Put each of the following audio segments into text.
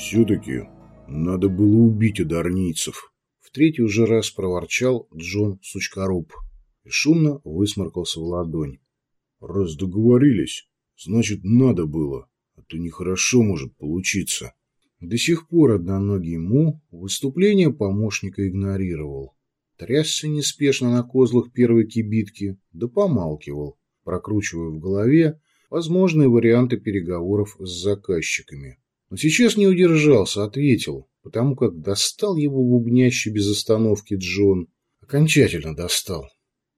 Все-таки надо было убить одарнийцев. В третий уже раз проворчал Джон Сучкоруб и шумно высморкался в ладонь. Раз договорились, значит, надо было, а то нехорошо может получиться. До сих пор одноногий Му выступление помощника игнорировал. Трясся неспешно на козлах первой кибитки, да помалкивал, прокручивая в голове возможные варианты переговоров с заказчиками. Но сейчас не удержался, ответил, потому как достал его бубнящий без остановки Джон. Окончательно достал.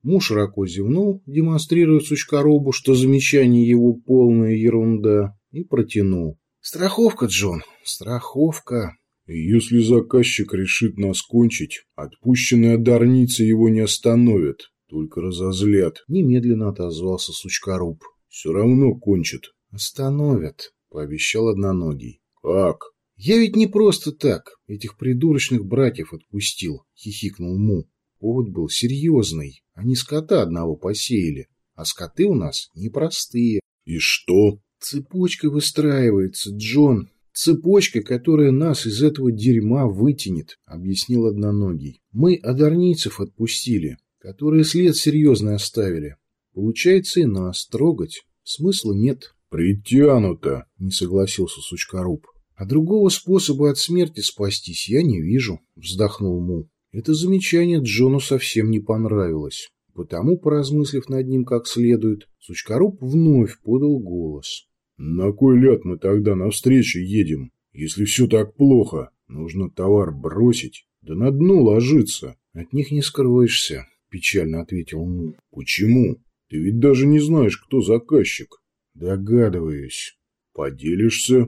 Му широко зевнул, демонстрируя сучкоробу, что замечание его полная ерунда, и протянул. «Страховка, Джон, страховка». «Если заказчик решит нас кончить, отпущенные одарницы его не остановят, только разозлят», — немедленно отозвался сучкоруб. «Все равно кончат». «Остановят», — пообещал одноногий. «Как?» «Я ведь не просто так этих придурочных братьев отпустил», — хихикнул Му. Повод был серьезный. Они скота одного посеяли, а скоты у нас непростые. И что? Цепочка выстраивается, Джон. Цепочка, которая нас из этого дерьма вытянет, объяснил одноногий. Мы одарницев отпустили, которые след серьезный оставили. Получается и нас трогать. Смысла нет. Притянуто, не согласился Сучкоруб. А другого способа от смерти спастись я не вижу, вздохнул Му. Это замечание Джону совсем не понравилось. Потому, поразмыслив над ним как следует, Сучкоруб вновь подал голос. «На кой ляд мы тогда навстречу едем? Если все так плохо, нужно товар бросить, да на дно ложиться. От них не скроешься», – печально ответил Му. «Почему? Ты ведь даже не знаешь, кто заказчик». «Догадываюсь». «Поделишься?»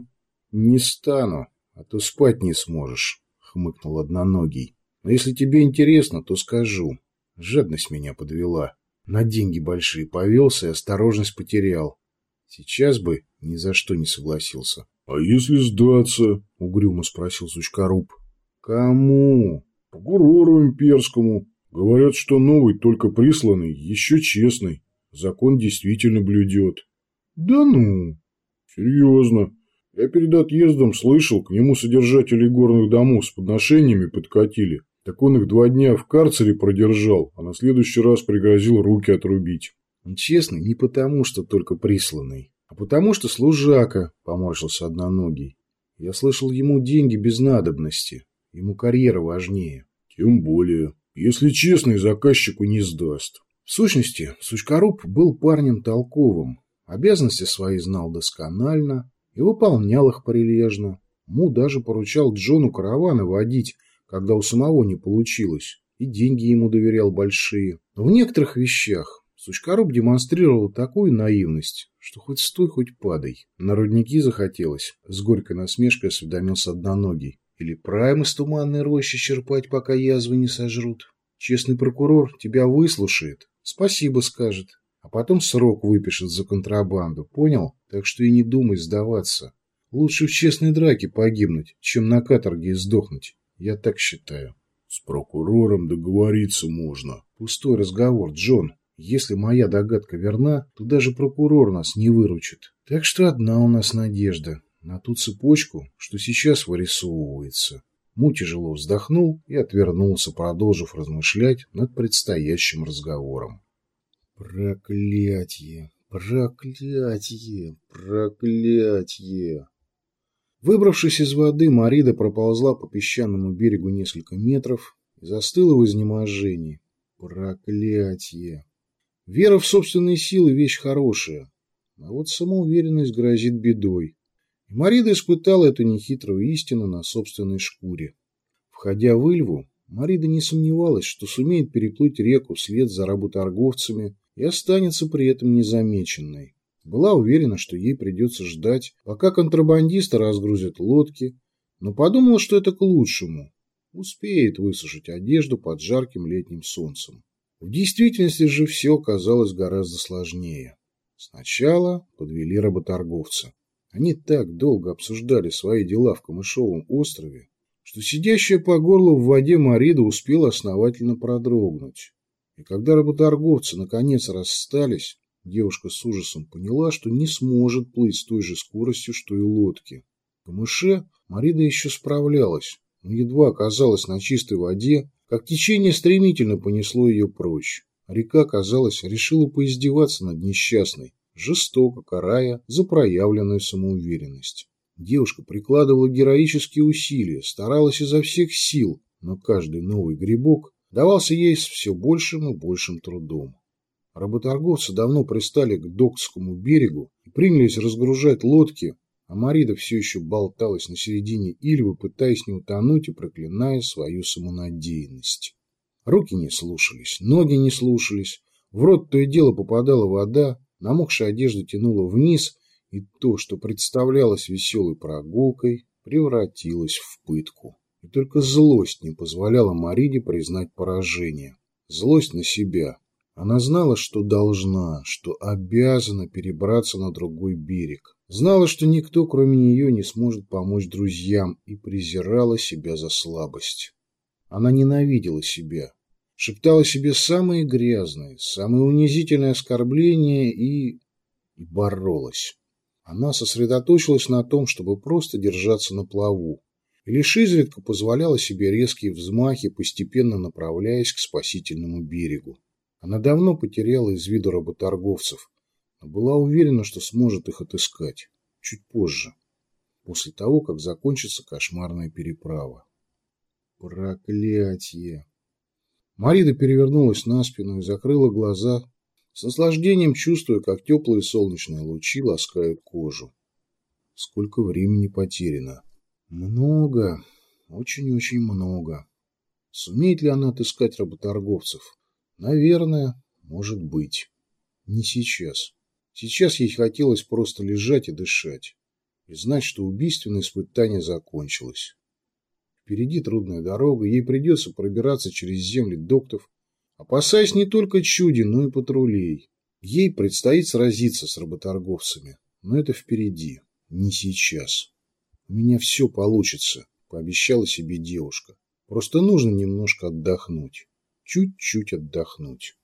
«Не стану, а то спать не сможешь», – хмыкнул одноногий. Но если тебе интересно, то скажу. Жадность меня подвела. На деньги большие повелся и осторожность потерял. Сейчас бы ни за что не согласился. — А если сдаться? — угрюмо спросил Сучкоруб. — Кому? — Прокурору имперскому. Говорят, что новый, только присланный, еще честный. Закон действительно блюдет. — Да ну? — Серьезно. Я перед отъездом слышал, к нему содержатели горных домов с подношениями подкатили. Так он их два дня в карцере продержал, а на следующий раз пригрозил руки отрубить. Он честный не потому, что только присланный, а потому, что служака, поморщился одноногий. Я слышал, ему деньги без надобности. Ему карьера важнее. Тем более. Если честный, заказчику не сдаст. В сущности, Сучкоруб был парнем толковым. Обязанности свои знал досконально и выполнял их прилежно. Му даже поручал Джону караваны водить, когда у самого не получилось, и деньги ему доверял большие. Но в некоторых вещах Сучкоруб демонстрировал такую наивность, что хоть стой, хоть падай. На рудники захотелось, с горькой насмешкой осведомился одноногий. Или прайм из туманной рощи черпать, пока язвы не сожрут. Честный прокурор тебя выслушает, спасибо скажет, а потом срок выпишет за контрабанду, понял? Так что и не думай сдаваться. Лучше в честной драке погибнуть, чем на каторге сдохнуть. Я так считаю. С прокурором договориться можно. Пустой разговор, Джон. Если моя догадка верна, то даже прокурор нас не выручит. Так что одна у нас надежда. На ту цепочку, что сейчас вырисовывается. Му тяжело вздохнул и отвернулся, продолжив размышлять над предстоящим разговором. Проклятье! Проклятье! Проклятье! Выбравшись из воды, Марида проползла по песчаному берегу несколько метров и застыла в изнеможении. Проклятие! Вера в собственные силы – вещь хорошая, а вот самоуверенность грозит бедой. И Марида испытала эту нехитрую истину на собственной шкуре. Входя в Ильву, Марида не сомневалась, что сумеет переплыть реку вслед за работорговцами и останется при этом незамеченной. Была уверена, что ей придется ждать, пока контрабандисты разгрузят лодки, но подумала, что это к лучшему. Успеет высушить одежду под жарким летним солнцем. В действительности же все казалось гораздо сложнее. Сначала подвели работорговца. Они так долго обсуждали свои дела в Камышовом острове, что сидящая по горло в воде Марида успела основательно продрогнуть. И когда работорговцы наконец расстались, Девушка с ужасом поняла, что не сможет плыть с той же скоростью, что и лодки. Камыше Марида еще справлялась, но едва оказалась на чистой воде, как течение стремительно понесло ее прочь. Река, казалось, решила поиздеваться над несчастной, жестоко карая за проявленную самоуверенность. Девушка прикладывала героические усилия, старалась изо всех сил, но каждый новый грибок давался ей с все большим и большим трудом. Работорговцы давно пристали к Докскому берегу и принялись разгружать лодки, а Марида все еще болталась на середине Ильвы, пытаясь не утонуть и проклиная свою самонадеянность. Руки не слушались, ноги не слушались, в рот то и дело попадала вода, намокшая одежда тянула вниз, и то, что представлялось веселой прогулкой, превратилось в пытку. Только злость не позволяла Мариде признать поражение. Злость на себя. Она знала, что должна, что обязана перебраться на другой берег. Знала, что никто, кроме нее, не сможет помочь друзьям, и презирала себя за слабость. Она ненавидела себя, шептала себе самые грязные, самые унизительные оскорбления и... и боролась. Она сосредоточилась на том, чтобы просто держаться на плаву, лишь изредка позволяла себе резкие взмахи, постепенно направляясь к спасительному берегу. Она давно потеряла из виду работорговцев, но была уверена, что сможет их отыскать чуть позже, после того, как закончится кошмарная переправа. Проклятие! Марида перевернулась на спину и закрыла глаза, с наслаждением чувствуя, как теплые солнечные лучи ласкают кожу. Сколько времени потеряно. Много, очень-очень много. Сумеет ли она отыскать работорговцев? Наверное, может быть. Не сейчас. Сейчас ей хотелось просто лежать и дышать. И знать, что убийственное испытание закончилось. Впереди трудная дорога, ей придется пробираться через земли доктов, опасаясь не только чуди, но и патрулей. Ей предстоит сразиться с работорговцами, но это впереди, не сейчас. «У меня все получится», – пообещала себе девушка. «Просто нужно немножко отдохнуть. Чуть-чуть отдохнуть».